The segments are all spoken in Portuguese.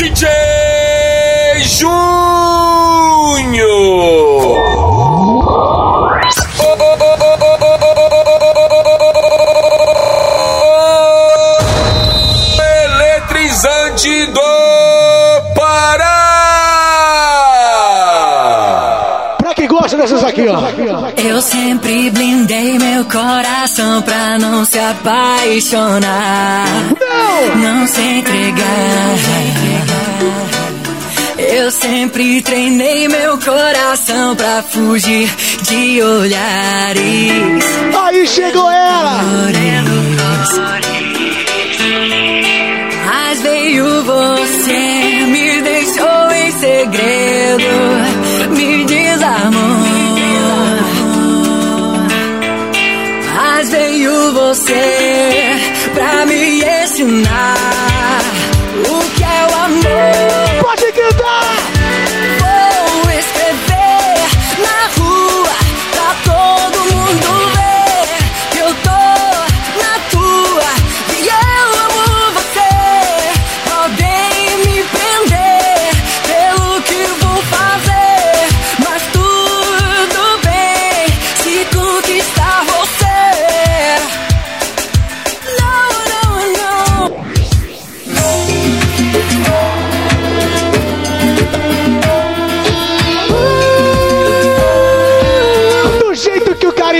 DJ Júnior. Eletrizante do Pará. Pra quem gosta dessas aqui, ó. Eu sempre blindei meu coração pra não se apaixonar. Não! Não se entregar. Eu sempre treinei meu coração pra fugir de olhares. Aí chegou ela! Mas veio você, me deixou em segredo, me desarmou. Veio você pra me ensinar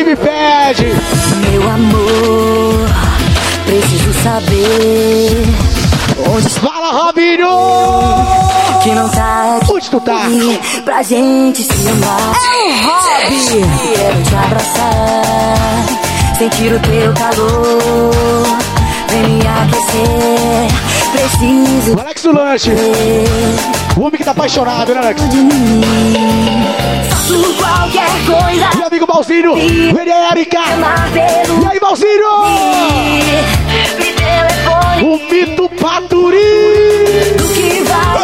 o Caribe pede! Meu amor, preciso saber onde está Fala, Robinho! que não tá aqui Onde tu tá? pra gente se amar. É um hobby! Quero te abraçar, sentir o teu calor, vem me aquecer. Preciso Alex do Lanche! ter O homem que tá apaixonado, né, Alex? Faço qualquer coisa, Meu amigo Balzinho! Ele é Erika! E aí, Balzinho! me telefone. O mito Paturi! O que vai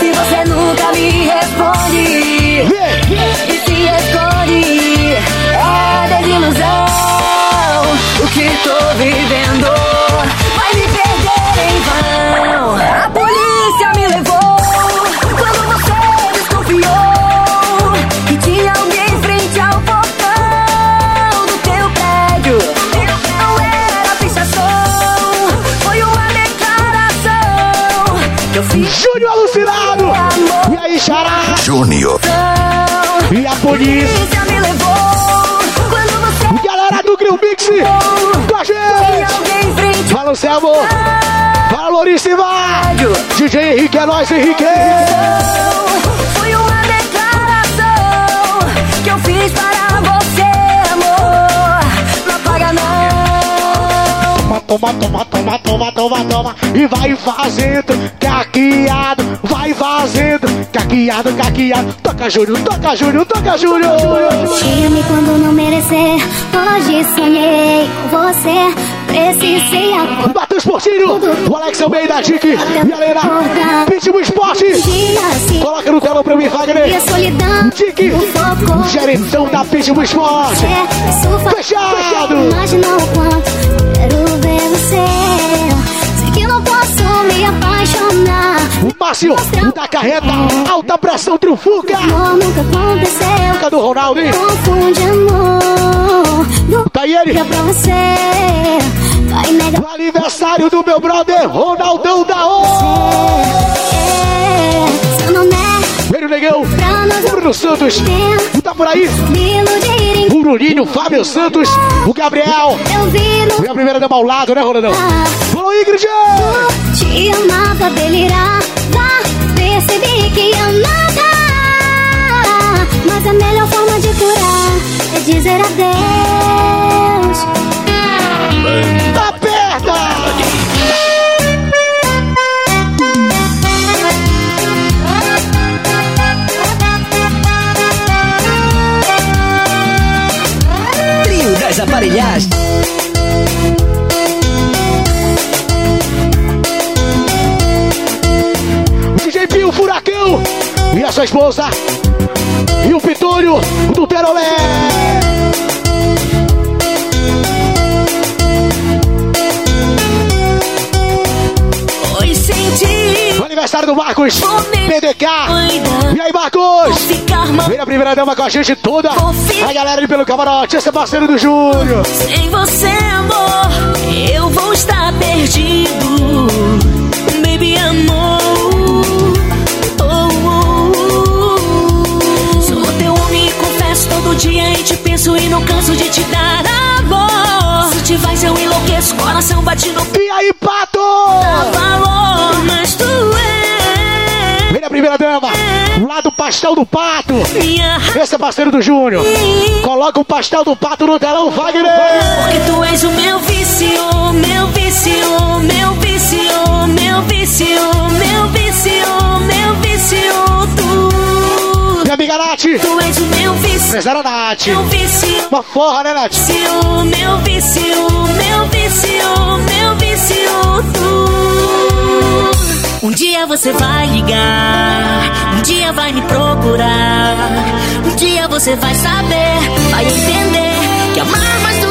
se você nunca me responde? Vem! E se esconde? É desilusão. O que tô vivendo vai me perder em vão. Júnior. E a polícia? me levou quando você Galera do Grill Mix! Com a gente! Fala, Anselmo! Fala, DJ Henrique, é nóis, Henrique! Foi uma declaração que eu fiz para você, amor. Não apaga não. Toma, toma, toma, toma, toma, toma. E vai fazendo, caqueado. Vai fazendo, caqueado, caqueado. Toca, Júnior, toca, Júnior, toca, Júnior! Te amei quando não merecer. Hoje sonhei com você. Precisei agora. Matheus Portinho, o Alex Almeida, Dick e a Leila. Pitbull Esporte. Coloca no telão pra mim, Wagner. Dick, o geritão da Pitbull Esporte. Isso faz- Fechado. Imagina o quanto Márcio, o da carreta, alta pressão, triunfuca. Amor nunca aconteceu. Toca do Ronaldo, hein? Confunde amor. Tá aí ele. pra você. Vai aniversário do meu brother, Ronaldão da O. não nego Ele, negão. Bruno Santos, tá por aí. O Bruninho, Fábio Santos, o Gabriel. E a primeira dama ao lado, né, Ronaldão? Falou, Ingrid! Te amava, delirava. Percebi que amava. Mas a melhor forma de curar é dizer adeus. Aperta! Trio das aparelhagens. E a sua esposa. E o Pitúrio do Terolé. galera do Marcos, PDK. E aí, Marcos? Vem a primeira dama com a gente toda. A galera ali pelo camarote, esse é parceiro do Júnior. Sem você, amor, eu vou estar perdido. Baby, amor. Todo dia e te penso e não canso de te dar amor. Se te vais, eu enlouqueço, coração batendo. E aí, Pato? Dá valor, mas tu é Vem a primeira dama. Lá do pastel do Pato. minha Esse é parceiro do Júnior. Coloca o pastel do Pato no telão, Wagner. Porque tu és o meu vício, meu vício, meu vício, meu vício, meu vício, meu vício, tu. Minha amiga Nath. Tu és o meu vício, Empresária Nath. meu vício, Uma forra, né, Nath? meu vício, meu vício, meu vício, tu. Um dia você vai ligar, um dia vai me procurar, um dia você vai saber, vai entender que amar mais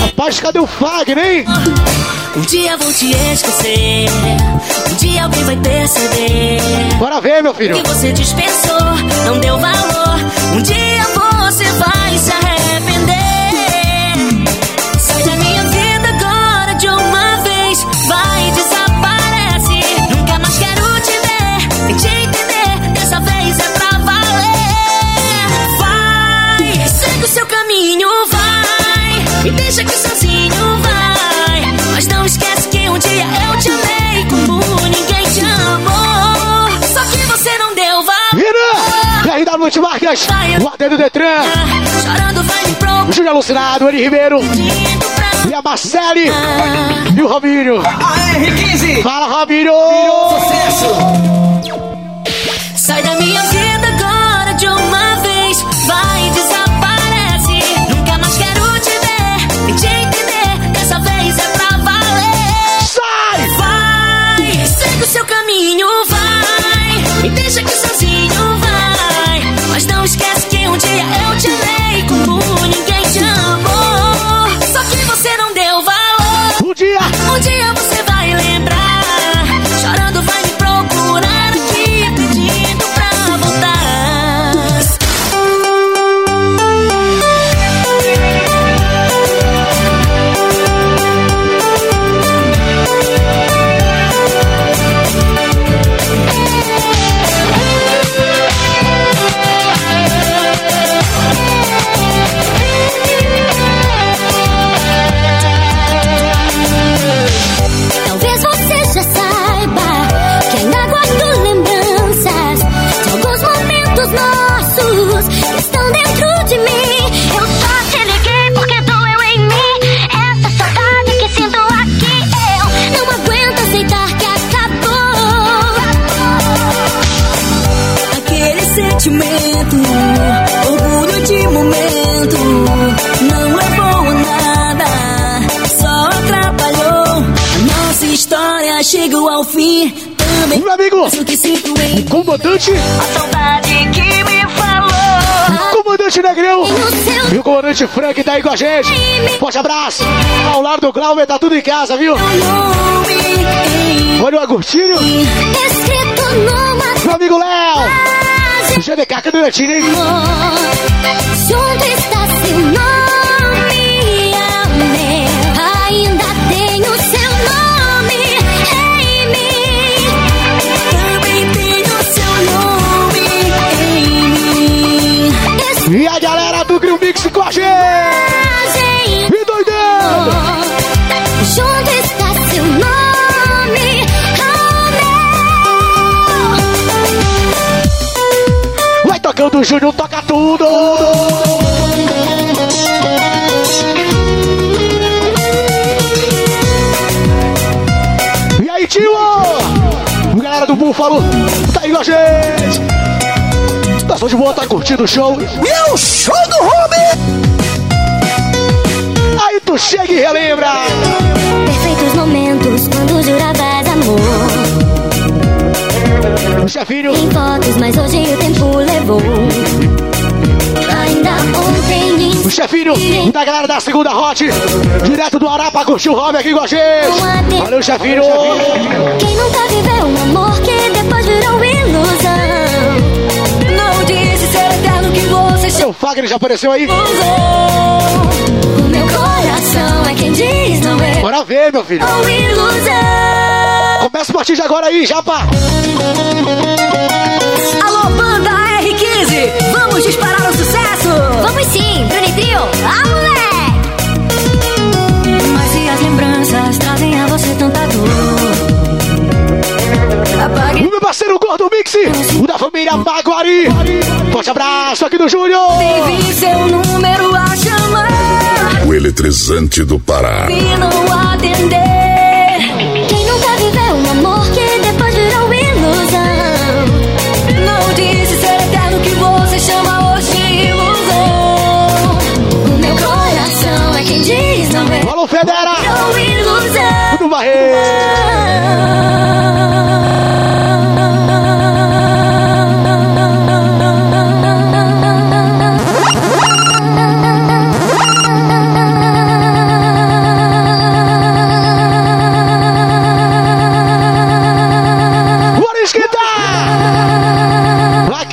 Rapaz, cadê o Fagner, hein? Um dia vou te esquecer, um dia alguém vai perceber Bora ver, meu filho. que você dispensou, não deu valor. Um dia Multimarcas. O AD do Detran. Me procurar. Júlio Alucinado, Eli Ribeiro. E a Marcele. E o Robinho. AR15. Fala, Robinho! Sucesso. Sai da minha vida comandante, a saudade que me falou. comandante Negrão. E o comandante Frank tá aí com a gente. Forte abraço. Ao lado do Glauber, tá tudo em casa, viu? nome Olha o Agostinho. Meu amigo Léo. GDK, cadê o Netinho, hein? Junto está seu nome, Grill Mix com a gente. Escrevagem, E doidão. junto está seu nome, amém. Vai tocando o Júnior, toca tudo. E aí, tio? Galera do Búfalo, tá aí com a gente. Tá de boa, tá curtindo o show? E o show do Ruby. Chega e relembra. Perfeitos momentos quando juravas amor. Em fotos, mas hoje o tempo levou. O chefinho da galera da segunda Hot, direto do Ará curtiu o Robin aqui com a gente. Valeu, chefinho. Quem nunca viveu um amor que depois virou ilusão? Não disse ser eterno que você. Seu Fagner já apareceu aí? Ilusão coração é quem diz não é Bora ver, meu filho. ou ilusão. Começa a partir de agora aí, Japa. Alô, banda R15, vamos disparar o sucesso! Vamos sim, Bruni Trio. Ah, moleque! Mas se as lembranças trazem a você tanta dor Apague O meu parceiro Gordo Mix, o da família Maguari. Forte abraço aqui do Júnior. vi seu número a chamar O eletrizante do Pará. e não atender Quem nunca viveu um amor que depois virou ilusão? Não disse ser eterno que você chama hoje de ilusão O meu coração é quem diz não é Alô, Federa. ou ilusão. Do Barreiro.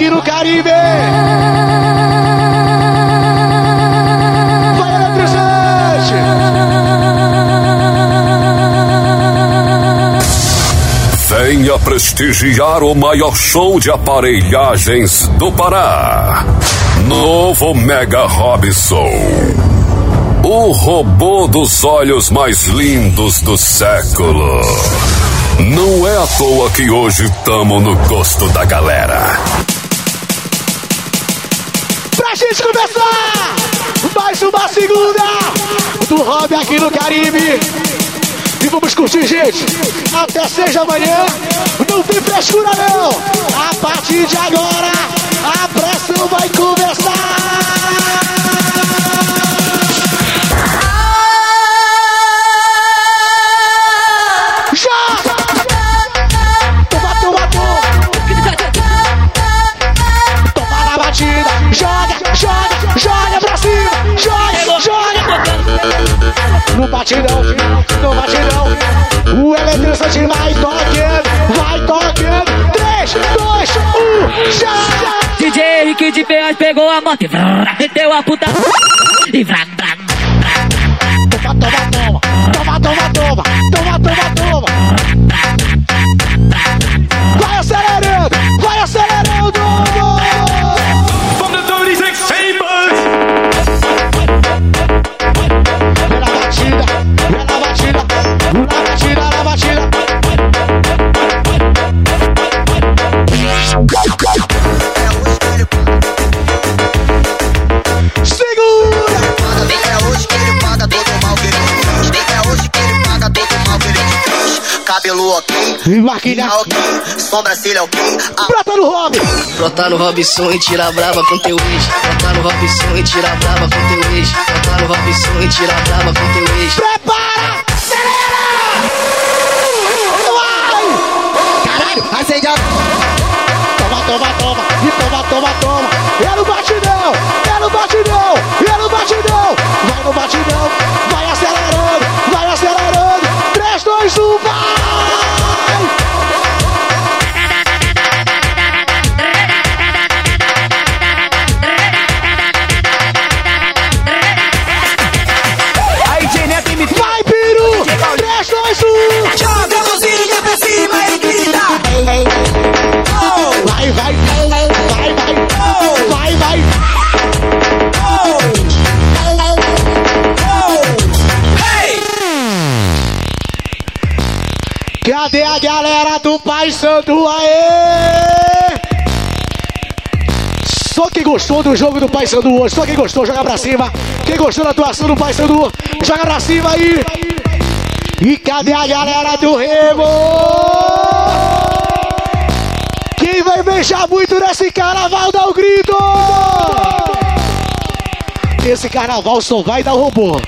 Aqui no Caribe! Vai, eletrizante! Venha prestigiar o maior show de aparelhagens do Pará. Novo Mega Robson. O robô dos olhos mais lindos do século. Não é à toa que hoje tamo no gosto da galera. Gente começar! Mais uma segunda do Hobby aqui no Caribe. E vamos curtir, gente. Até seis da manhã. Não tem frescura, não. A partir de agora, a pressão vai começar. Batidão, no batidão, o eletrizante vai tocando, vai tocando. 3, 2, 1, já! DJ Henrique de Peões pegou a moto e vrrr, meteu a puta e vrá, vrá. Ok, E maquilha, ok, sobrancelha ok. A prata no hobby. Brotar no Robson e tirar brava com teu ex. Brotar no Robson e tirar brava com teu ex. Brotar no Robson e tirar brava com teu ex. Prepara! Acelera! Vai! Caralho, acende a... Toma, toma, toma, e toma, toma, toma. É no batidão, é no batidão, é no batidão. Vai no batidão, vai acelerando, vai acelerando. 3, 2, 1, vai! Pai Santo? Aê! Só quem gostou do jogo do Pai Sandu hoje, só quem gostou, joga pra cima. Quem gostou da atuação do Pai Sandu, joga pra cima aí. E cadê a galera do Remo? Quem vai beijar muito nesse carnaval, dá o grito! Esse carnaval só vai dar robô.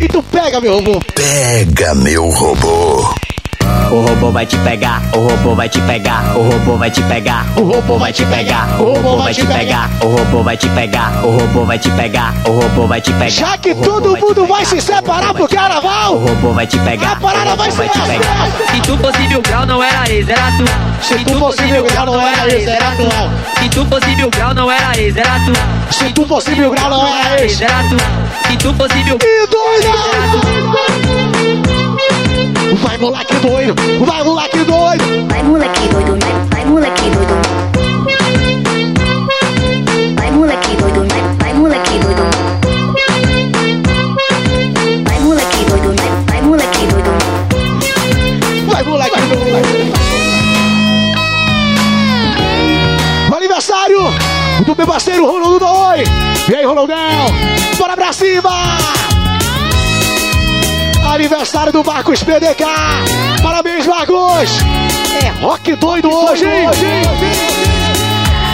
E tu pega, meu robô. Pega meu robô. O robô vai te pegar, o robô vai te pegar, o robô vai te pegar, o robô vai te pegar, o robô vai te pegar, o robô vai te pegar, o robô vai te pegar, o robô vai te pegar. Já que todo mundo vai se separar pro O carnaval, robô vai te pegar, a parada o vai robô ser vai te pegar. essa. Se tu fosse mil grau, não era ex, era tu. Se tu fosse mil grau, não era ex, era tu. Se tu fosse mil grau, não era ex, era tu. Se tu fosse mil grau, não era ex. Era tu. Se tu fosse mil E doida! Vai moleque doido, vai moleque doido. Vai moleque doido, vai, vai moleque doido. Vai moleque doido, vai, vai moleque doido. Vai moleque doido, vai, vai moleque doido. Vai moleque doido. Aniversário do meu parceiro Ronaldo Doi. E aí, Ronaldão? Bora pra cima! Aniversário do Marcos PDK. Parabéns, Marcos! É rock doido hoje?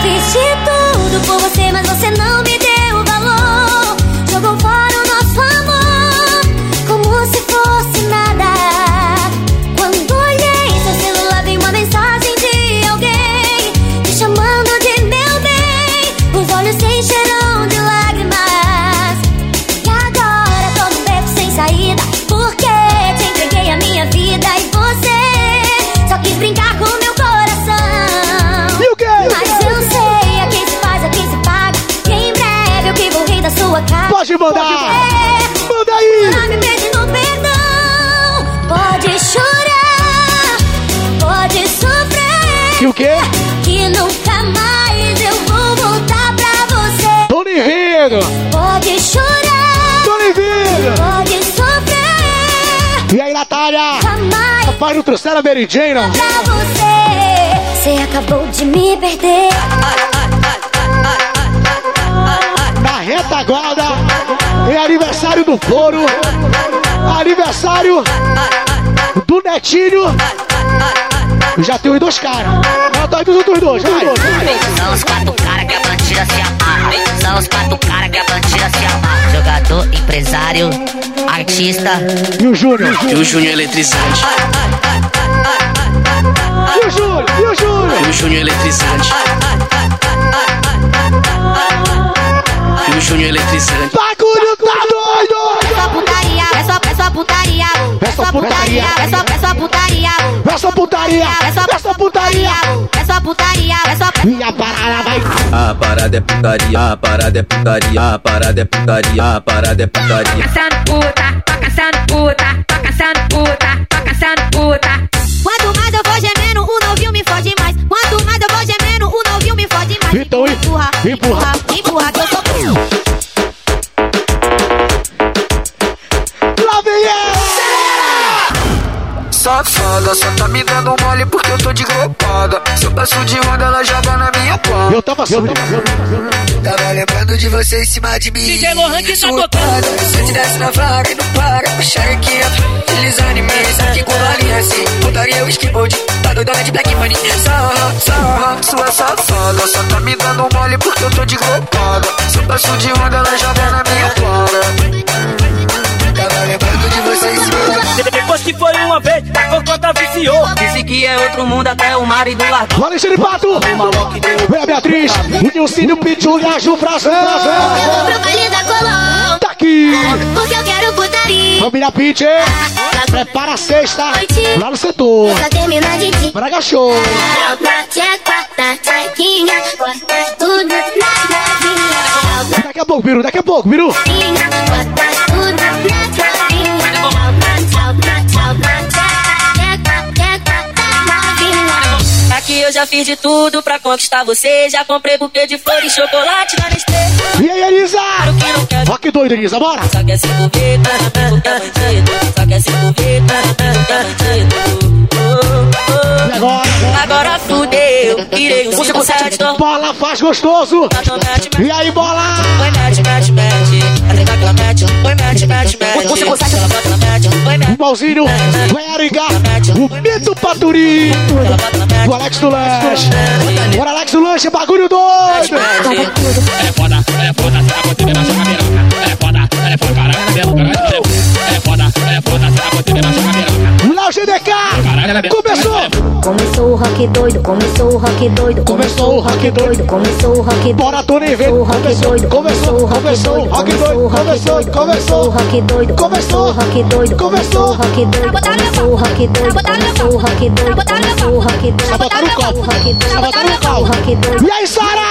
Fiz tudo por você, mas você não me deu mandar! É, Manda aí! tá me pedindo perdão. Pode chorar, pode sofrer. E o quê? Que nunca mais eu vou voltar pra você. Tô nem vendo! Pode chorar, Tô nem vendo! pode sofrer. E aí, Natália? Rapaz, não trouxeram a Mary Jane, não? pra você. Você acabou de me perder. Retaguarda é aniversário do Foro, aniversário do Netinho. Já tem os dois caras. Não, dois dos outros dois, vai. São os quatro caras que a bandida se amarra. São os quatro caras que a bandida se amarra. Jogador, empresário, artista E o Júnior? E o Júnior eletrizante. E o Júnior? E o Júnior? E o Júnior eletrizante. E o Júnior eletrizante. Bagulho tá doido! só putaria, é só, é só putaria, É só putaria. é só, é só putaria, É só putaria! é só, É só putaria! é só putaria, é só, E a parada vai. A parada é putaria, a parada é putaria, a parada é putaria, a parada é putaria. caçando puta, tô caçando puta, tô caçando puta, tô caçando puta. Quanto mais eu vou gemendo, o novinho me fode mais. Quanto mais eu vou gemendo, o novinho me fode mais. Então, empurra, empurra, Safada, só tá me dando mole porque eu tô de glopada. Se eu passo de onda, ela joga na minha quadra. Eu tava assim. Tava lembrando de você em cima de mim. DJ Lohan que tá eu te desse na flagra e não para, puxa aqui, em mim. Isso aqui com balinha assim, putaria o skateboard, tá doidona de black money. Sarra, sarra, sua safada, só tá me dando mole porque eu tô de glopada. Se eu passo de onda, ela joga na minha quadra. Tava lembrando de você em cima de Depois que foi uma vez, a cocota viciou. Disse que é outro mundo até o marido largou. O Alexandre Pato! Vem a Beatriz! O Nilcínio, o Pichu e a Ju Frazão! Eu vou pro baile da Colô, Tá aqui! porque eu quero putaria. Família Pitch! Prepara a sexta! Lá no setor! Só termina de ti. Braga Show! Daqui a pouco, Biru, daqui a pouco, Biru! Corta tudo na eu já fiz de tudo pra conquistar você. Já comprei buquê de flores, chocolate na Nestlé. E aí, Elisa? Claro que doido, Elisa, bora! Só quer se envolver. Só quer se envolver. Oh, oh. E agora? Agora fudeu, tirei o 57 do Bola faz gostoso! E aí, bola? Oi, mete, mete, mete. Até que. O Malzinho, vai Arigar, o Mito Paturi, o Alex do Lanche. Bora, Alex do Lanche, bagulho doido! Ela é foda, é foda, será você me machuca a piroca. Ela é foda, é foda, caralho, é foda, é foda, será você me machuca a piroca. Léo GDK, Começou! Começou o rock doido, começou o rock doido, Começou o rock doido. começou o rock doido. Bora, Tony, vem. Começou o rock Começou, doido, começou, o rock começou, doido, rock começou doido, o rock começou, doido, começou. o rock doido, Começou. o rock doido, Começou. o rock doido, começou o rock doido, começou o rock doido, começou o rock doido, Sabotaram o copo. o rock doido, Sabotaram o o copo. rock doido, E aí, Sara?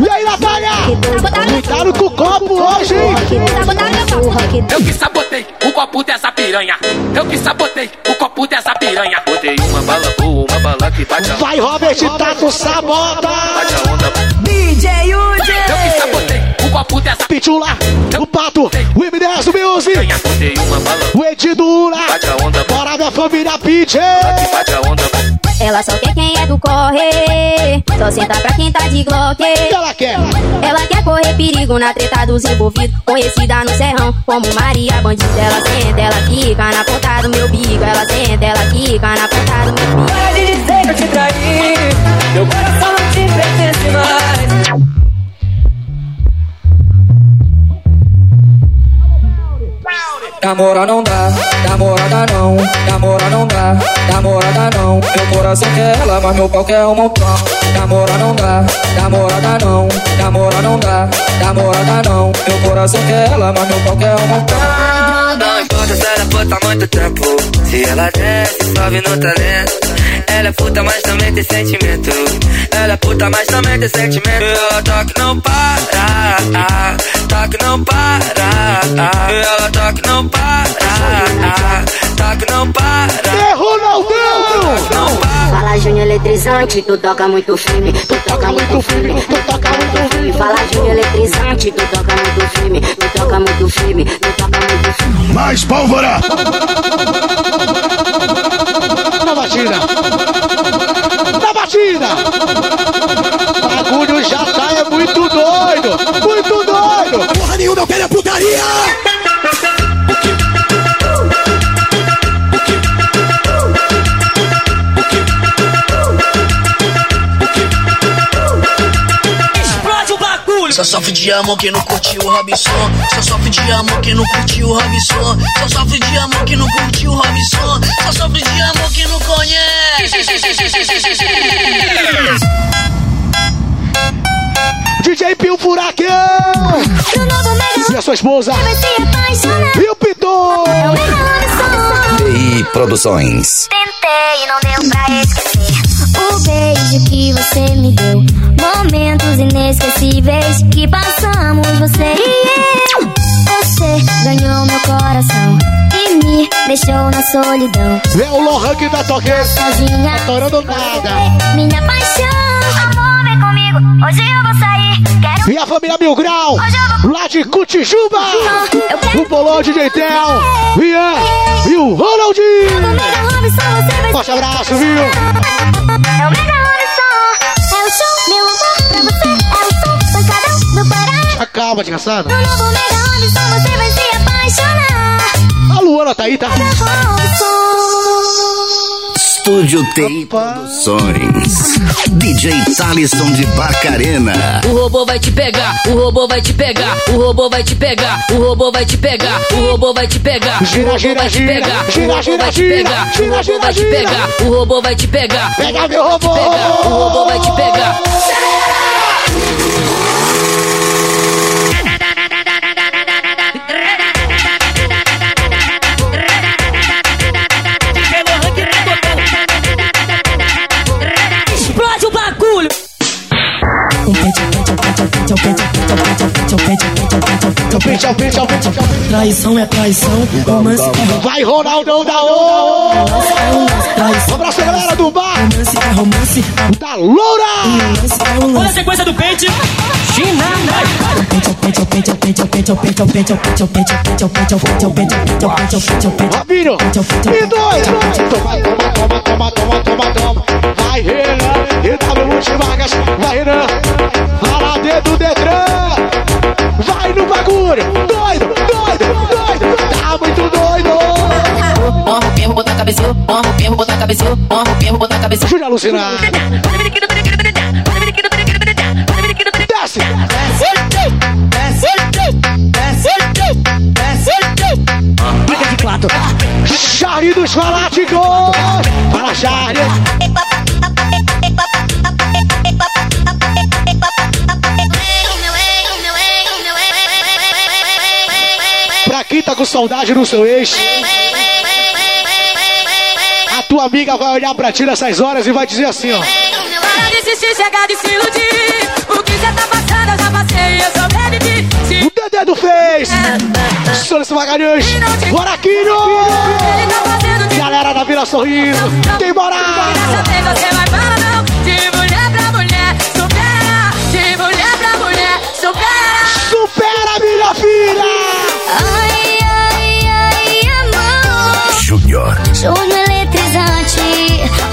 E aí, Natália? doido, Cuidado com o copo hoje, hein? começou o rock doido. Eu que sabotei o copo dessa piranha. Eu que sabotei o copo dessa piranha. Botei uma bala boa, uma bala que bate a Vai, Robert, tá com sabota. bate a onda. DJ Eu que sabotei o copo dessa Pitula, o Pato, o M10 do Music. Botei uma bala o Edidura. bate a onda. Bora, minha família Pitch. Bate a onda. Ela só quer quem é do corre, só senta pra quem tá de glock. Ela quer? Ela quer correr perigo na treta dos envolvidos. Conhecida no serrão como Maria Bandida. Ela senta, ela quica na ponta do meu bico. Ela senta, ela quica na ponta do meu bico. Para de dizer que eu te traí. Meu coração não te pertence mais. Namora não dá, namorada não, namora não dá, namorada não. Meu coração quer ela, mas meu pau quer um montão. Namora não dá, namorada não, namora não dá, namorada não. Meu coração quer ela, mas meu pau quer um montão. Não importa se ela puta há muito tempo Se ela desce, sobe no talento Ela é puta, mas também tem sentimento. Ela é puta, mas também tem sentimento. Ela toca não para. Toca não para. Ela toca não para Toca não para! Não para Fala Júnior eletrizante, tu toca muito firme, tu toca muito firme, tu toca muito firme. Fala Júnior eletrizante, tu toca muito firme, tu toca muito firme, tu toca muito firme. Mais pólvora! Na batida! Na batida! Bagulho já tá é muito doido! Muito doido! Porra nenhuma, eu quero é putaria! Só sofre de amor quem não curtiu o Robson. Só sofre de amor quem não curtiu o Robson. Só sofre de amor quem não curtiu o Robson. Só sofre de amor quem não conhece. DJ Pio Furacão! E a sua esposa? apaixonar. E o Piton! É. TI Produções. Tentei e não deu pra esquecer o beijo que você me deu. Inesquecíveis que passamos, você e eu. Você ganhou meu coração e me deixou na solidão. É o Lohan que tá tocando! Sozinha, Adorando nada! minha paixão. Amor, vem comigo, hoje eu vou sair. Quero E a família Mil Grau! Lá de Cutijuba! quero O Bolão de Tel! Ian! E o Ronaldinho! Forte abraço, viu? É o Mega No novo Mega Robson, você vai se apaixonar. A Luana tá aí, tá? Estúdio TI Produções. DJ Talisson de Barcarena. O robô vai te pegar, o robô vai te pegar, o robô vai te pegar, o robô vai te pegar, o robô vai te pegar, Gira, o robô gira, vai te gira, pegar, gira, o robô gira, vai te gira, pegar, o gira, robô gira, vai te gira. pegar, o robô vai te pegar, Pega meu robô! pegar, o robô vai te pegar. pente, pente, pente, pente, pente, pente, Traição é traição, romance é romance. Vai, Ronaldão da O! Um abraço, galera do bar! Romance é romance. Da Loura! Olha a sequência do pente. China, Rabino! pente, dois! Toma, toma, toma, toma, pente, Vai, Renan! E W Lute pente, Vai, Renan! Fala dentro do Detran! No bagulho! Doido! Doido! Doido! Tá muito doido! Porra, o perro, botar cabeça, porra, o perro, botar cabeça, porra, o perro, botar cabeça. Júlia Alucinada! Desce! Fica de quatro. Charlie dos Fanáticos. Fala, Charlie. Quem tá com saudade do seu ex, a tua amiga vai olhar pra ti nessas horas e vai dizer assim, ó. Para de insistir, chegar de se iludir. O que cê tá passando, eu já passei, eu sobrevivi. Se O Dedé fez. Sônia Magalhães. Boraquinho. Galera da Vila Sorriso. Tem tem, você vai falar não. De mulher pra mulher, supera. De mulher pra mulher, supera. Supera, minha filha. Júnior. Júnior eletrizante,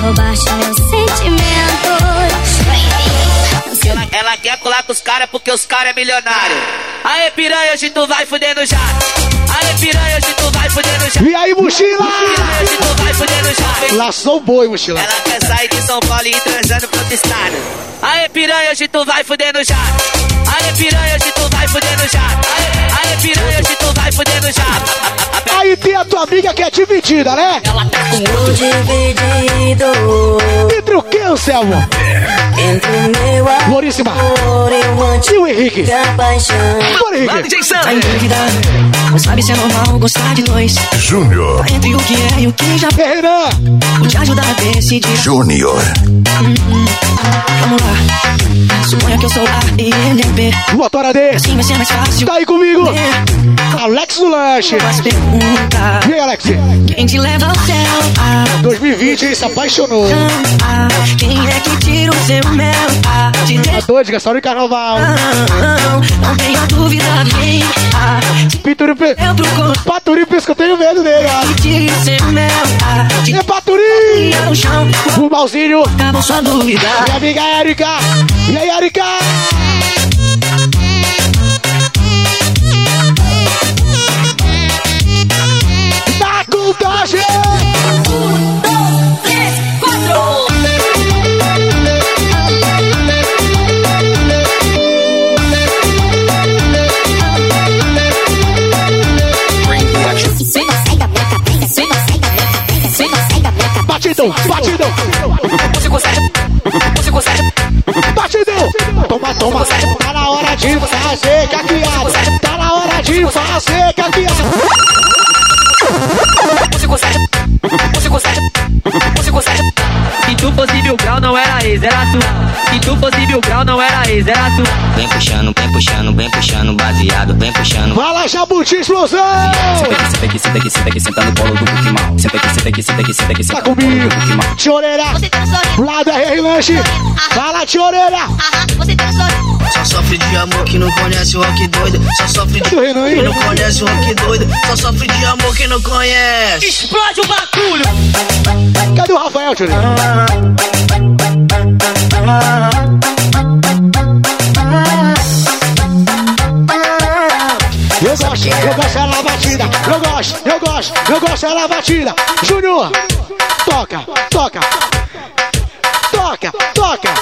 roubaste meus sentimentos. Ela, ela quer colar com os caras porque os caras é milionário. Aê, piranha, hoje tu vai fudendo já. Aê, piranha, hoje tu vai fudendo já. E aí, mochila? Hoje tu vai fudendo já. Laçou o boi, mochila. Ela quer sair de São Paulo e ir transando pro outro estado. Aê, piranha, hoje tu vai fudendo já. Aê, piranha, hoje tu vai fudendo já. Aê, aê, piranha, hoje tu vai fudendo já. Aí tem a tua amiga que é dividida, né? Ela tá com Estou dividido Entre o que, Anselmo? entre o meu amor Floríssima. e o o Henrique? Bora, Henrique. Tá em dúvida, não sabe se é normal gostar de dois. Júnior. Tá entre o que é e o que já Renan. vou te ajudar a decidir. Júnior. Vamos lá. Suponha que eu sou A e ele é B. Motora D. Assim vai ser mais fácil. Tá aí comigo. É, Alex do Lanche. Mas pergunta: E aí, Alex? quem te leva ao céu? Ah, 2020, hein? Se apaixonou. ah, quem é que tira o seu mel? Ah, te Tá deixa. doido, que é só no carnaval. Não tenha dúvida, vem. Ah, Pituripe. eu procuro. Paturipe, eu tenho medo dele, ó. Que tira o seu mel. Ah, te É Paturi. O Malzinho. Acabou sua dúvida. Minha amiga Erika. E aí, Erika? Batidão, batidão. Batidão. Toma, toma. Tá na hora de fazer caqueado. Tá na hora de fazer caqueado. Se tu fosse mil grau, não era ex, era tu. Fosse mil grau, não era ex, era tu. Vem puxando, vem puxando, vem puxando, baseado, vem puxando. Fala, Jabuti Explosão. Senta aqui, senta aqui, senta aqui, senta no colo do Buquimal. Senta aqui, senta aqui, senta aqui, senta aqui, Tá senta colo comigo. Tioreira. Lá da RR Lanche. Fala, Tioreira. Só sofre de amor que não conhece o rock doido. Só sofre de aí? que não conhece o rock doido. Só sofre de amor que não conhece. Explode o bagulho! Cadê o Rafael, Tioreira? Eu gosto, gosto ela batida. Eu gosto, eu gosto, eu gosto ela batida. Júnior, toca, toca, toca, toca.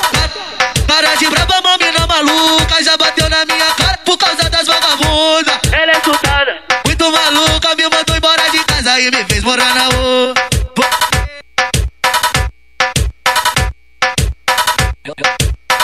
Para de braba, mamina maluca, já bateu na minha cara por causa das vagabundas. Ela é sultana. Muito maluca, me mandou embora de casa e me fez morar na rua.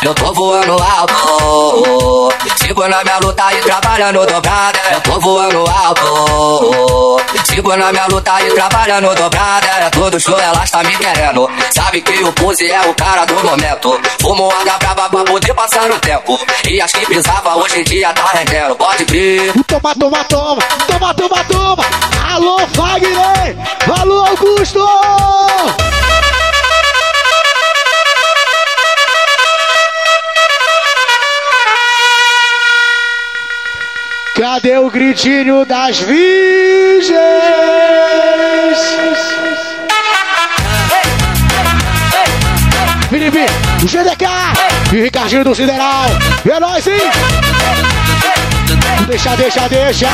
Eu tô voando alto, sigo na minha luta e trabalhando dobrada. Eu tô voando alto, sigo na minha luta e trabalhando dobrada. É todo show, ela está me querendo. Sabe que o pose é o cara do momento. Fumo água braba pra poder passar o tempo. E as que pisava hoje em dia tá rendendo. Pode crer. Toma, toma, toma, toma, toma, toma. Alô, Wagner. Alô, Augusto. Cadê o gritinho das virgens? Felipe, GDK e Ricardinho do Sideral. É nóis, hein? Deixa, deixa, deixa.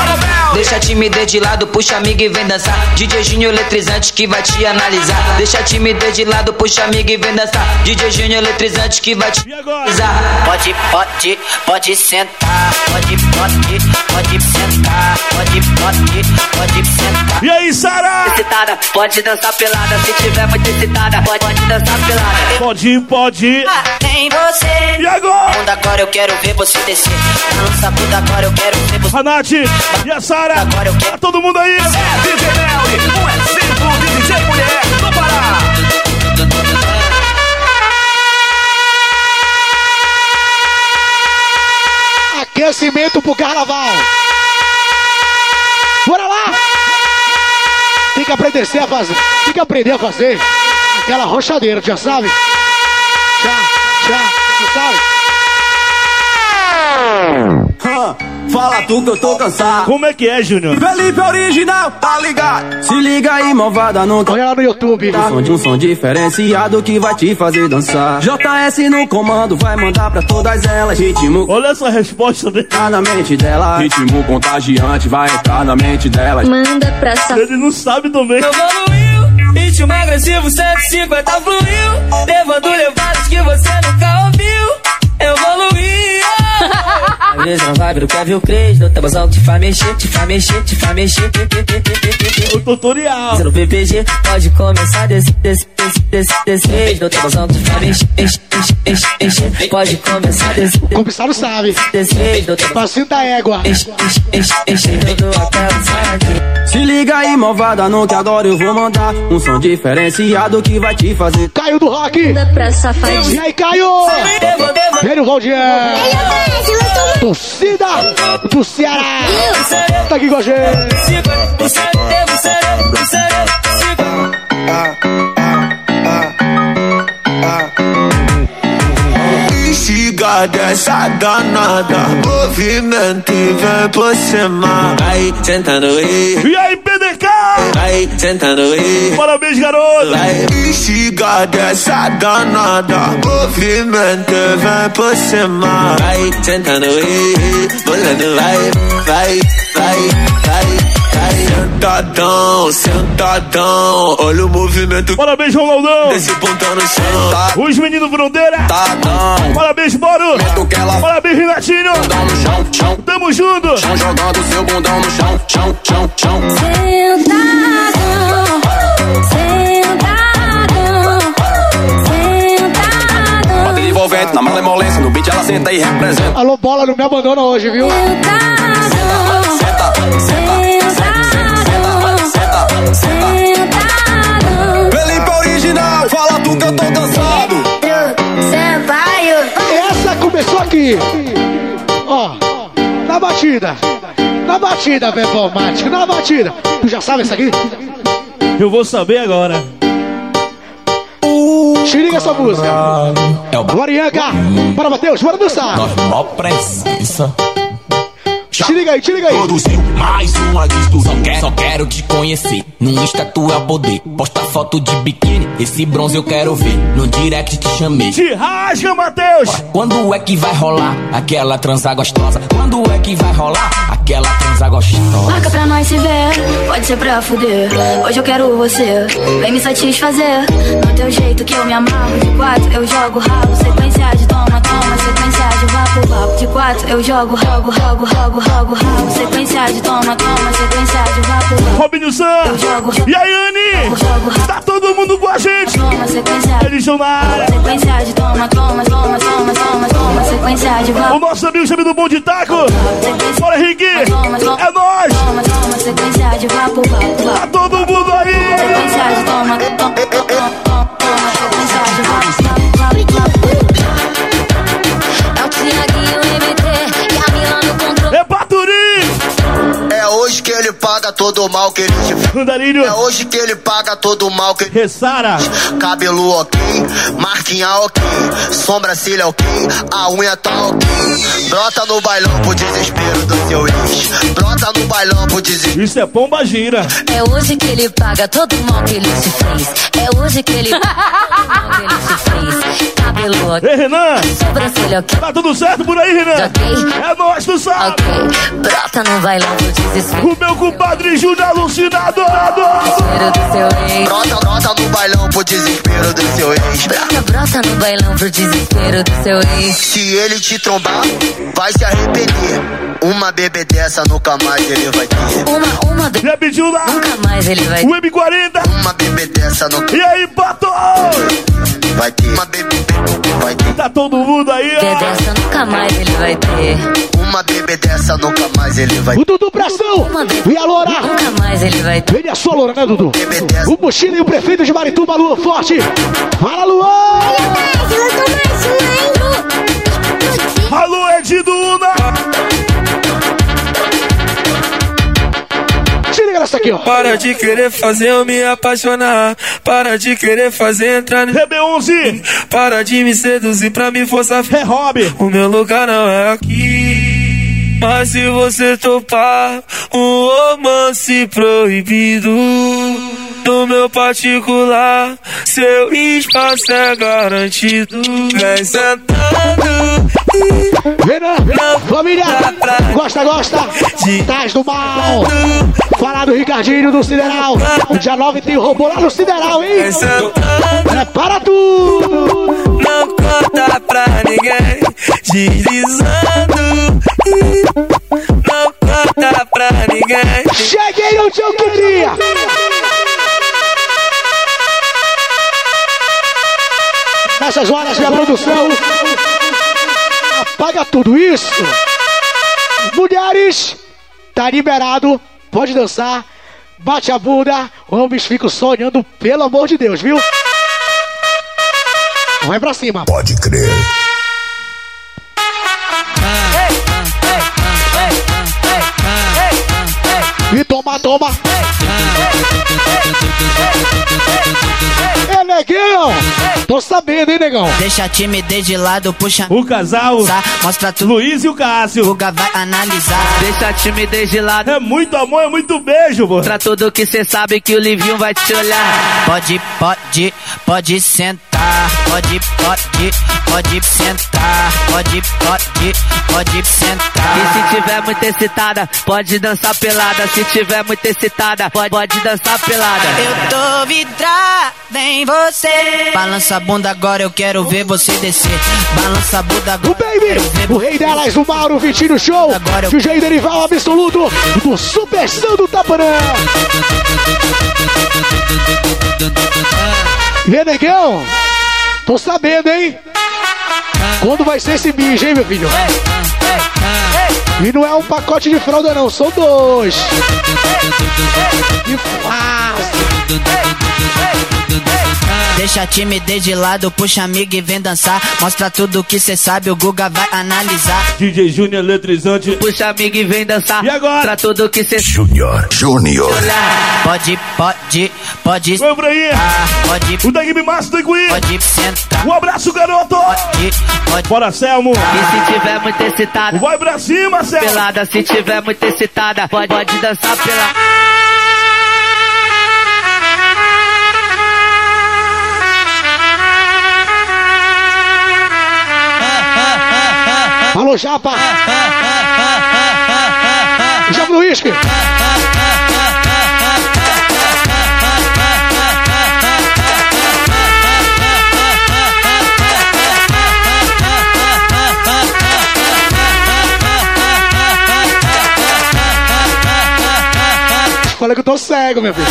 Deixa a timidez de lado, puxa amigo e vem dançar. DJ Júnior eletrizante que vai te analisar. Deixa a timidez de lado, puxa amigo e vem dançar. DJ Júnior eletrizante que vai te analisar. Pode, pode, pode sentar. Pode, pode, pode sentar. Pode, pode, pode sentar. E aí, Sara? Excitada, pode dançar pelada. Se tiver muito excitada, pode, pode dançar pelada. Pode, pode. Tem você. E agora? Agora eu quero ver você descer. Lança bunda agora eu quero. A Nath e a Sara. Tá todo mundo aí. É DJ Melly, um exemplo de DJ mulher do Pará. Aquecimento pro carnaval. Bora lá! Tem que aprender a fazer. Tem que aprender a fazer aquela rochadeira, já sabe? Já, já, já sabe? Fala tu que eu tô cansado. Como é que é, Júnior? Felipe original, tá ligado? Se liga aí, malvada, não Olha lá no YouTube. Um som, de um som diferenciado que vai te fazer dançar. JS no comando, vai mandar pra todas elas. Ritmo. Olha essa resposta dele. Tá na mente dela. Ritmo contagiante vai entrar na mente delas. Manda pra essa. Ele não sabe também. Evoluiu, ritmo agressivo 150 fluiu, levando levadas que você nunca ouviu. Evoluiu. Vezes não vai ver o Kevin o Cres, no tabuzão que te faz mexer, te faz mexer, te faz mexer. O tutorial. No PPG pode começar desse, desse, desse, desse, desse. No tabuzão que te faz mexer, mexer, mexer, mexer. Pode começar desse. O comissário sabe. Desse, Passinho da égua. Enche, enche, enche, enche, todo até o saque. Se liga aí, malvada, não que agora eu vou mandar um som diferenciado que vai te fazer. Caio do rock. Manda pra safadinha. E aí, Caio? Velho Valdier. Torcida do Ceará. Tá aqui com a gente. Instiga dessa danada Movimento e vem por cima Vai sentando aí E aí? Vai sentando aí Parabéns, garoto. Vai instiga dessa danada Movimento e vem por cima. Vai sentando aí Bolando vai, vai, vai, vai Sentadão, sentadão Olha o movimento Parabéns, Ronaldão Desse pontão no chão tá, Os meninos Fronteira Tadão Parabéns, Boro ela- Parabéns, Renatinho Bundão no chão, chão, Tamo junto chão Jogando seu bundão no chão, chão, chão, chão Sentadão. Sentadão. Sentadão. Bota envolvente, na malemolência No beat ela senta e representa Alô, bola, não me abandona hoje, viu? Sentadão. Aqui. Ó, na batida. Na batida, Performático, na batida. Tu já sabe essa aqui? Eu vou saber agora. Se liga essa música. É o Marianca, bora Matheus, bora dançar. Nós mó presença. Te liga aí, te liga aí. Produziu mais uma disco. Só quero, só quero te conhecer. No Insta tu é o poder. Posta foto de biquíni. Esse bronze eu quero ver. No direct te chamei. Te rasga, Matheus. Quando é que vai rolar aquela transa gostosa? Quando é que vai rolar aquela transa gostosa? Marca pra nós se ver, pode ser pra fuder. Hoje eu quero você, vem me satisfazer. No teu jeito que eu me amarro. De quatro eu jogo ralo, sequência de toma, toma, sequência de vapo, vapo. De quatro eu jogo, rogo, rogo, rogo, rogo, ralo. Sequência de toma, toma, sequência de vapo, vapo. Robinho San. E aí, Anne? Tá todo mundo com a gente. Toma, sequência Eles estão na área. Sequência de toma, toma, toma, toma, toma, toma, sequência de vapo. O nosso amigo chame do Bom de Taco. Bora, Henrique. É nóis. Toma, toma, sequência de vapo, vapo, Tá todo mundo aí. Sequência de toma, toma, toma, toma, toma, sequência de vapo, todo o mal que ele te fez. É hoje que ele paga todo o mal que ele Ressara. Cabelo ok, marquinha ok, sobrancelha ok, a unha tá ok. Brota no bailão pro desespero do seu ex. Brota no bailão pro desespero. Isso é pomba gira. É hoje que ele paga todo o mal que ele te fez. É hoje que ele paga todo o mal que ele te fez. Cabelo ok. Ei, Renan! Sobrancelha ok. Tá tudo certo por aí, Renan? Ok. É nós, tu sabe! Ok. Brota no bailão do desespero. O meu compadre Júnior alucinado! Cheiro do seu ex. Brota, brota no bailão pro desespero do seu ex. Brota, brota no bailão pro desespero do seu ex. Se ele te trombar, vai se arrepender. Uma bebê dessa nunca mais ele vai ter. Uma, uma bebê. Já pediu lá? Nunca mais ele vai O M40! Uma bebê dessa nunca E aí, Pato? vai ter. Uma bebê vai ter. Tá todo mundo aí, Bebê ó! dessa nunca mais ele vai ter. Uma bebê dessa nunca mais ele vai O Dudu bebê. e a Loura. Nunca mais ele vai ter. Ele é só Loura, né, Dudu? O Mochila e o prefeito de Marituba, Lua Forte. Fala, Luan! Alô, Ed Duna! Se liga nessa aqui, ó. Para de querer fazer eu me apaixonar. Para de querer fazer entrar no. RB11! Para de me seduzir pra me forçar. É Rob! O meu lugar não é aqui. Mas se você topar um romance proibido no meu particular, seu espaço é garantido. Vem sentando. Renan, família, gosta, gosta. Tás do mal. Fala do Ricardinho do Sideral. Dia 9 tem robô lá no Sideral, hein? Vem sentando. Prepara tudo. Não conta pra ninguém, deslizando. Não conta pra ninguém. Cheguei no que eu queria. Nessas horas, minha produção. Apaga tudo isso. Mulheres, tá liberado. Pode dançar. Bate a bunda. Homens ficam só olhando, pelo amor de Deus, viu? Vai pra cima. Pode crer. E toma, toma. É negão. Tô sabendo, hein, negão. Deixa a timidez de lado, puxa. O casal Mostra tudo. Luiz e o Cássio. Guga vai analisar. Deixa a timidez de lado. É muito amor, é muito beijo, pô. Pra tudo que cê sabe que o Livinho vai te olhar. Pode, pode, pode sentar. Pode, pode, pode sentar. Pode, pode, pode sentar. E se tiver muito excitada, pode dançar pelada. Se tiver muito excitada, pode, pode dançar pelada. Eu tô vidrada em você. Balança a bunda agora, eu quero ver você descer. Balança a bunda O agora. baby, o rei delas, o Mauro Vitinho Show. Agora eu- DJ Derival absoluto do Super Santo Taparã. E aí, negão? Tô sabendo, hein? Quando vai ser esse bicho, hein, meu filho? E não é um pacote de fralda, não, são dois. Fácil. Deixa a timidez de lado, puxa amigo e vem dançar. Mostra tudo que cê sabe, o Guga vai analisar. DJ Júnior eletrizante. Puxa amigo e vem dançar. E agora? Pra tudo que cê Júnior. Júnior. Pode, pode, pode. Vamos pra aí. Ah, pode, O Dagby Márcio tem que ir. pode sentar. Um abraço, garoto. Pode, pode. Bora, Selmo. E se tiver muito excitada, Vai pra cima, Selmo. pelada. Se tiver muito excitada, pode, pode dançar pelada. Alô, Japa. Japa do uísque. Olha que eu tô cego, meu filho.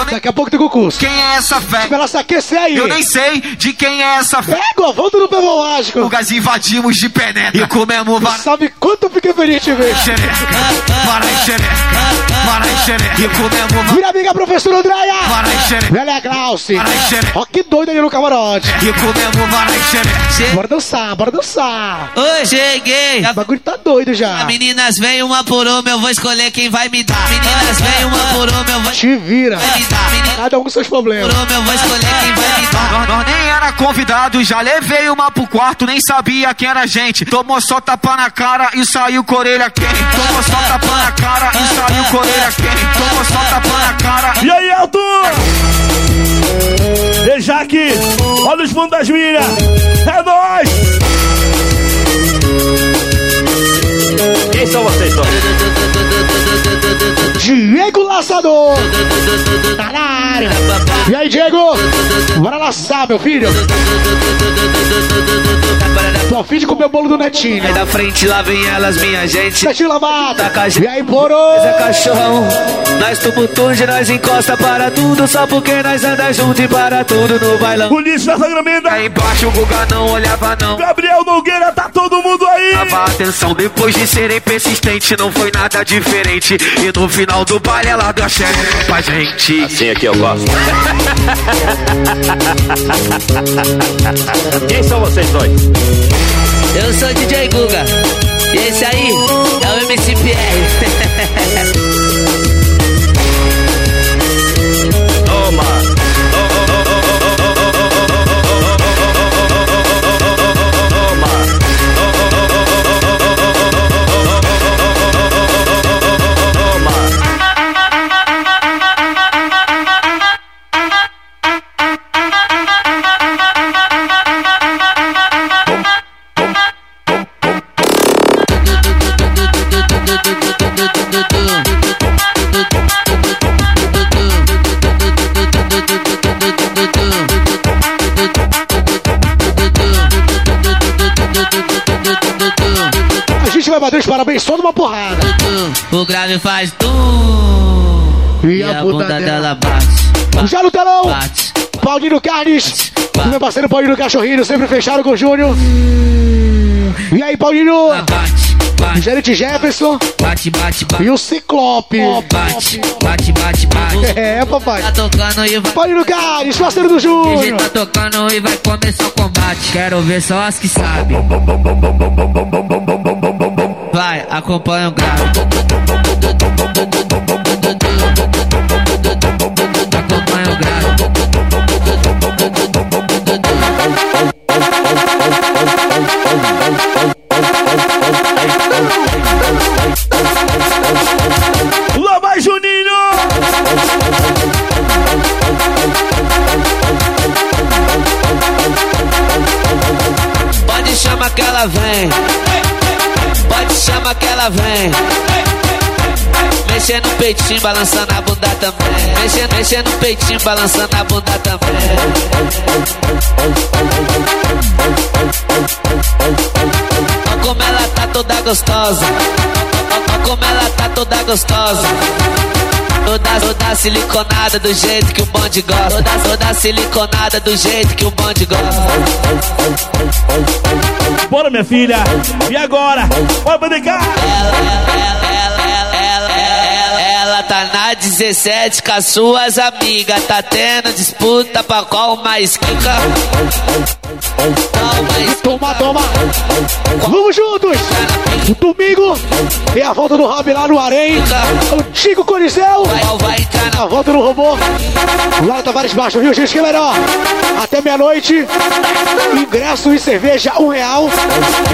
Eu nem... Daqui a pouco tem concurso. Quem é essa fé? Pra ela se aquecer aí. Eu nem sei de quem é essa fé. Pega, volta no pelo mágico. O gás invadimos de penetra e comemos var... Sabe quanto eu fiquei feliz de ver? xereca, varai varai xereca e comemos var... Vira amiga, professora Andréia. varai xereca, Velha varai xereca Ó que doido ali no camarote. e comemos varai xereca. Bora dançar, bora dançar. Oi, cheguei. O bagulho tá doido já. Meninas, vem uma por uma, eu vou escolher quem vai me dar. Meninas, vem uma por uma, eu vou Te vira. me dar. Meninas, Cada um com seus problemas. eu vou escolher quem vai. Nós, nem era convidado, já levei uma pro quarto, nem sabia quem era a gente. Tomou só tapa na cara e saiu com a orelha quente. Tomou só tapa na cara e saiu com orelha quente. Tomou só tapa na cara. E aí, Elton? E Jaque, olha os fundos das milhas. É nóis! Quem são vocês dois? Diego Laçador. Tá na área. E aí, Diego? Bora laçar, meu filho. Tô afim de comer o bolo do Netinho. Aí da frente lá vem elas, minha gente. Netinho Lavada. Taca a E aí, Boro? Nós é cachorrão, nós tumultude, nós encosta para tudo, só porque nós anda junto e para tudo no bailão. Polícia da Sacramento. Aí embaixo o Guga não olhava não. Gabriel Nogueira, tá todo mundo aí. Dava atenção depois de serem persistente, não foi nada diferente. E no final do baile ela deu a chefe pra gente. Assim aqui eu gosto. Quem são vocês dois? Eu sou DJ Guga. E esse aí é o MCPR. O grave faz tum. E a puta bunda dela dela bate. Já no telão, Bate. Paulinho Carnes. Meu parceiro Paulinho Cachorrinho, sempre fechado com o Júnior. E aí, Paulinho? Bate, bate, Gerente Jefferson bate, bate, bate. e o Ciclope. Bate, bate, bate, bate. É, papai. Tá tocando e vai. Paulinho Carnes, parceiro do Júnior. tá tocando e vai começar o combate. Quero ver só as que sabem. Vai, acompanha o grave. Acompanha o grave. Lá vai Juninho! Pode chamar que ela vem. Pode chamar que ela vem. Mexendo no peitinho, balançando a bunda também. Mexendo, mexendo no peitinho, balançando a bunda também. Como ela tá toda gostosa. Olha como ela tá toda gostosa. Toda, toda siliconada do jeito que o bonde gosta. Toda, toda siliconada do jeito que o bonde gosta. Bora, minha filha. E agora? Bora, bandecar. Ela tá na 17 com as suas amigas. Tá tendo disputa pra qual mais quica. Toma, toma. Vamos juntos. Domingo é a volta do Rob lá no Arém. O Chico Coliseu. A volta do robô. Lá no Tavares Baixo, viu, gente? Que melhor. Até meia-noite. Ingresso e cerveja, um real.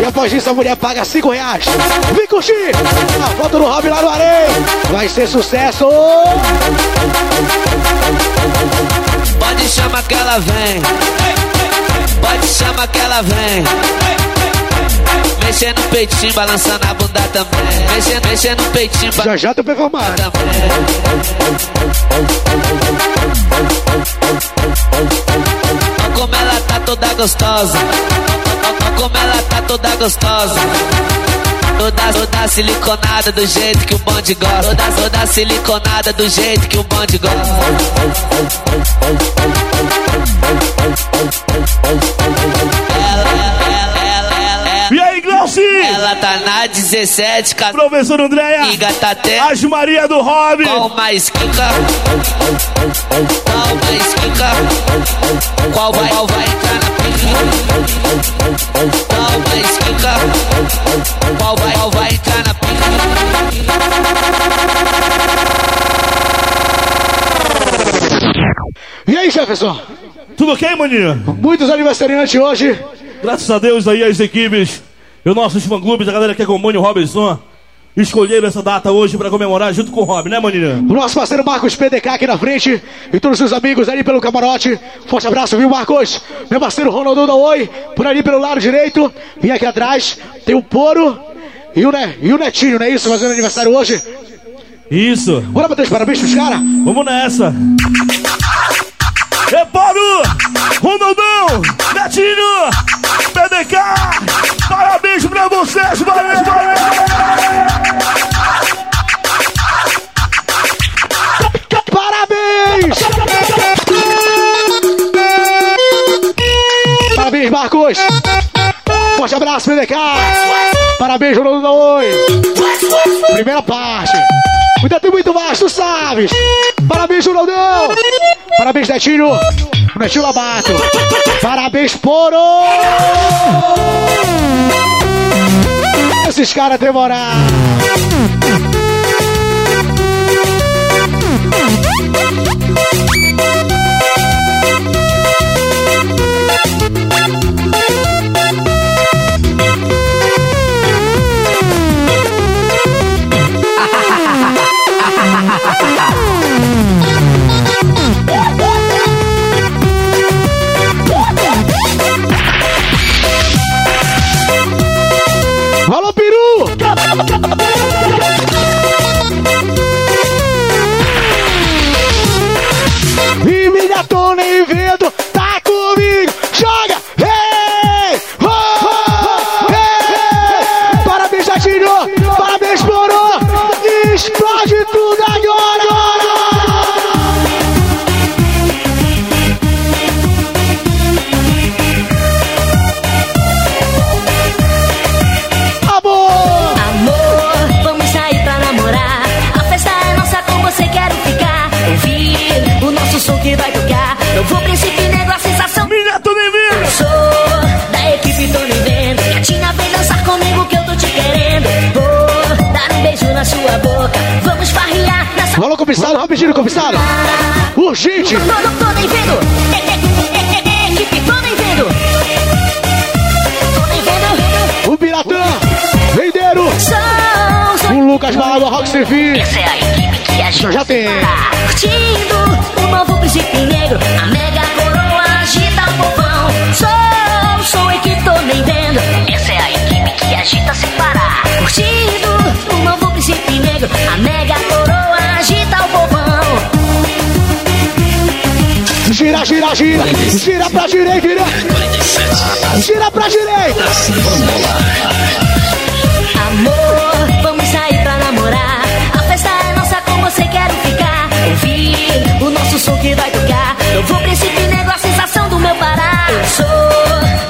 E após isso, a mulher paga cinco reais. Vem curtir. A volta do Rob lá no Arém. Vai ser sucesso. Pode chamar que ela vem. Pode chamar que ela vem. Mexendo no peitinho, balançando a bunda também. Mexendo, mexendo no peitinho, Já já tô performando. Olha como ela tá toda gostosa. Olha como ela tá toda gostosa. Toda, toda siliconada do jeito que o bonde gosta. Toda, toda siliconada do jeito que o bonde gosta. Na 17 com a Professor Andréia. amiga tá até. As Maria do Rob. Qual mais quica? Qual mais quica? Qual vai, qual vai entrar na pica? Qual mais quica? Qual vai, qual vai entrar na E aí, Jefferson? Tudo ok, maninho? Muitos aniversariantes hoje. Graças a Deus aí as equipes, os nossos fã-clubes, a galera que acompanha o Robinson. escolheram essa data hoje pra comemorar junto com o Rob, né, maninho? O nosso parceiro Marcos PDK aqui na frente e todos os amigos ali pelo camarote. Forte abraço, viu, Marcos? Meu parceiro Ronaldo da Oi, por ali pelo lado direito. E aqui atrás tem o Poro e o, né, e o Netinho, não é isso? Fazendo aniversário hoje. Isso. Bora bater os parabéns pros caras? Vamos nessa. Reparo! Ronaldão! Netinho! PDK! Parabéns pra vocês, valeu! Parabéns! Parabéns, Marcos! Forte abraço, PDK! Parabéns, Ronaldo da Oi! Primeira parte! Ainda tem muito mais, tu sabes! Parabéns, Ronaldão! Parabéns, Netinho! Netinho Labato! Parabéns, Poro! Esses caras demoraram! Comissário, rapidinho, comissário! Urgente! Tô, tô, tô nem vendo. É, é, é, é, é, equipe, tô nem vendo. Tô nem vendo. O Piratã! Vendeiro! O Lucas Bala, Rock Servir! Essa é a equipe que a gente Já já tem! tá curtindo o novo príncipe negro. A mega coroa agita o povão. Sou, sou e que tô nem vendo. Essa é a equipe que agita sem parar. Curtindo o novo príncipe negro. A mega coroa Gira, gira, gira! Pra direita, gira! Gira pra direita! Amor, vamos sair pra namorar. A festa é nossa, com você quero ficar. Ouvir o nosso som que vai tocar. Novo princípio e nego a sensação do meu parar. Eu sou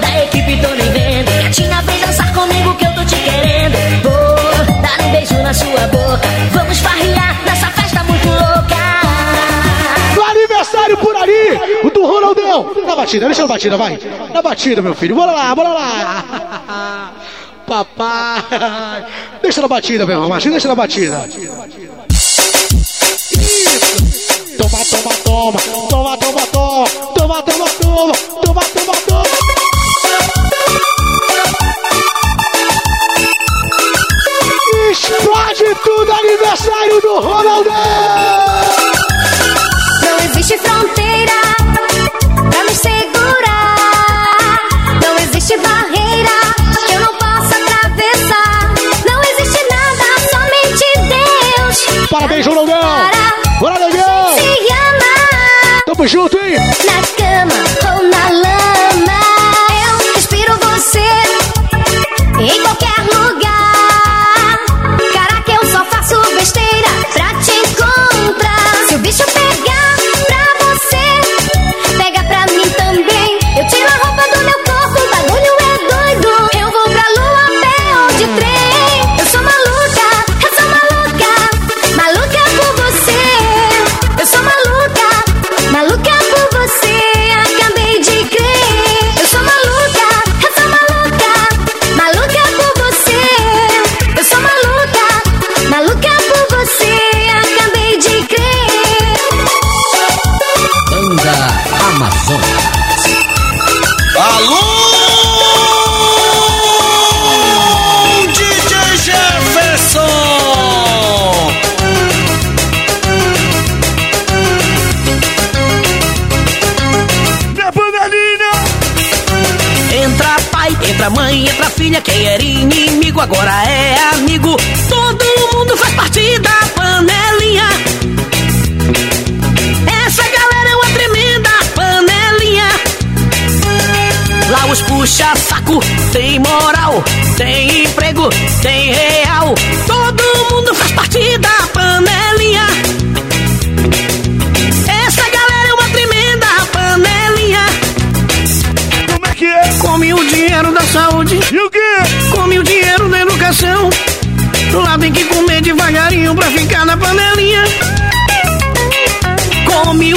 da equipe, tô nem vendo. Gatinha, vem dançar comigo que eu tô te querendo. Vou dar um beijo na sua boca. Vamos farrear nessa o do Ronaldão! Na batida, deixa na batida, vai! Na batida, meu filho, bora lá, bora lá! Papai! Deixa na batida, meu irmão, deixa na batida! Isso! Toma, toma, toma! Toma, toma, toma! Toma, toma, toma! Toma, toma, toma! Explode tudo, aniversário do Ronaldão! Junto, hein? na cama ou na lama. Agora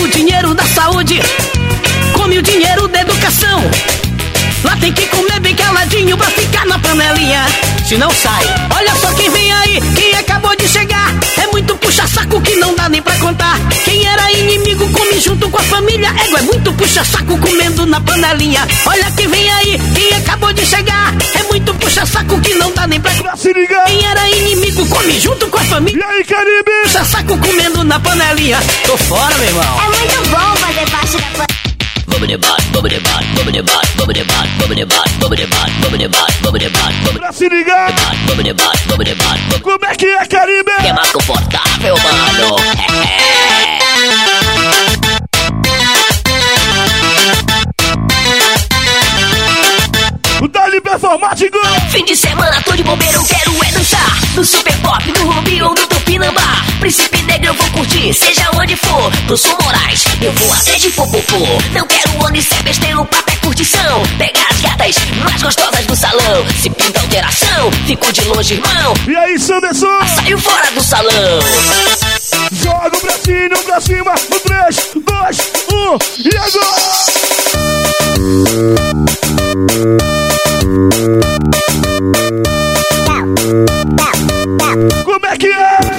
o dinheiro da saúde. Come o dinheiro da educação. Lá tem que comer bem caladinho pra ficar na panelinha. Se não sai, olha só quem junto com a família. Ego é muito puxa-saco comendo na panelinha. Olha quem vem aí, quem acabou de chegar. É muito puxa-saco que não dá nem pra contar. Se liga. Quem era inimigo come junto com a família. E aí, Caribe? Puxa-saco comendo na panelinha. Tô fora, meu irmão. É muito bom fazer parte da família. Pra se ligar. Como é que é, Caribe? É mais confortável, mano. O Fim de semana tô de bobeira, eu quero é dançar. No super pop, no Rubi ou no Tupinambá. Príncipe negro eu vou curtir, seja onde for. Pro Sul Moraes, eu vou até de Popopô. Não quero onde ser besteiro, papo é curtição. Pegar as gatas mais gostosas do salão. Se pinta alteração, fico de longe, irmão. E aí, Sanderson? Saio fora do salão Joga o bracinho pra cima no 3, 2, 1 e agora? Como é que é?